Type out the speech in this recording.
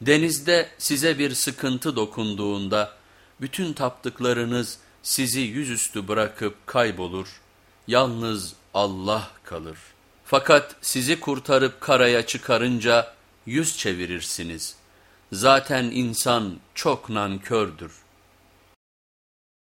Denizde size bir sıkıntı dokunduğunda bütün taptıklarınız sizi yüzüstü bırakıp kaybolur, yalnız Allah kalır. Fakat sizi kurtarıp karaya çıkarınca yüz çevirirsiniz. Zaten insan çok nankördür.